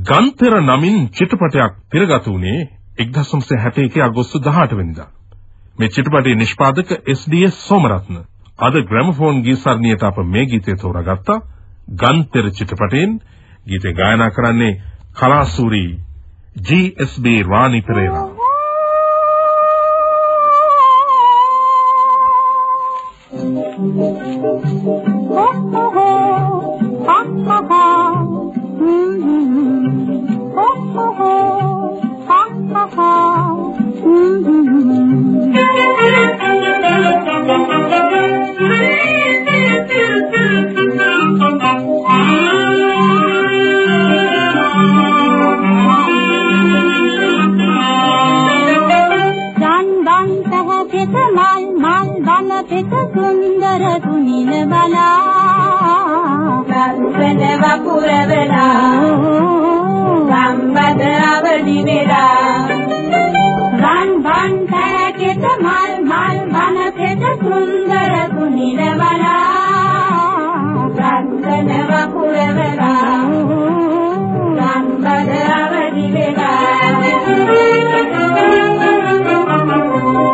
ගන්තර නමින් චිත්‍රපටයක් තිරගත වුණේ 1961 අගෝස්තු 18 වෙනිදා. මේ චිත්‍රපටයේ නිෂ්පාදක එස්.ඩී.එස්. සෝමරත්න. අද ග්‍රැමෆෝන් ගීත සරණියට අප මේ ගීතය තෝරාගත්තා. ගන්තර චිත්‍රපටයෙන් ගීතය ගායනා කරන්නේ කලාසූරි ජී.එස්.බී. රානි පෙරේරා. පෙත මල් මල් බන පෙත සුන්දර තුනිල බලා. ගම්බද වපුර වෙලා. ගම්බද අවදි වෙලා. රන් බන් කැකෙත මල් මල් බන පෙත සුන්දර තුනිල බලා.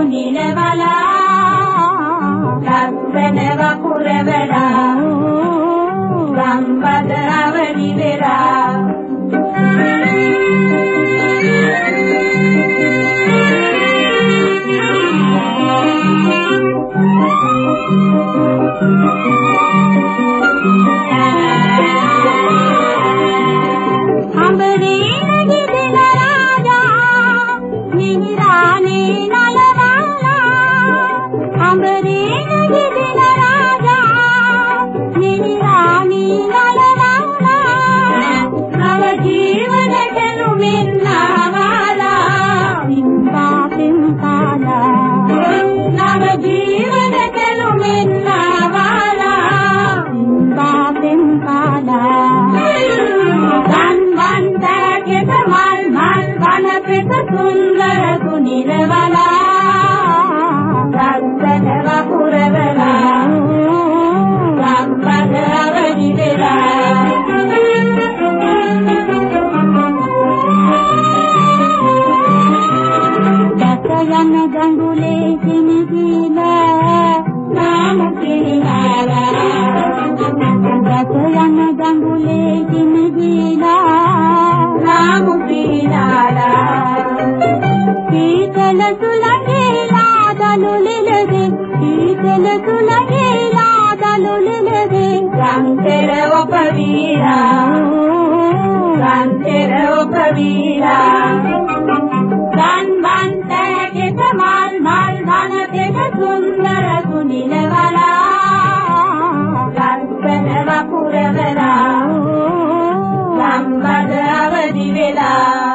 කඳු නිලවලා ලක්වැනව කුරවලා ගම්බද අවනි වෙලා Thank you. ನಯನ ಗಂಗುಲೆ ತಿನಿಗಿಲ ನಾನು ಗಿರಿಯಾಲ ಗತಯನ ಗಂಗುಲೆ ತಿನಿಗಿಲ ನಾನು ಗಿರಿಯಾಲ ಕೀತಲ ಸುಲಗೇಲಾದಲು ನಿಲದೆ ಕೀತಲ ಸುಲಗೇಲಾದಲು ನಿಲದೆ ಗಂಗೆ වකුරවලා සම්බද අවදි වෙලා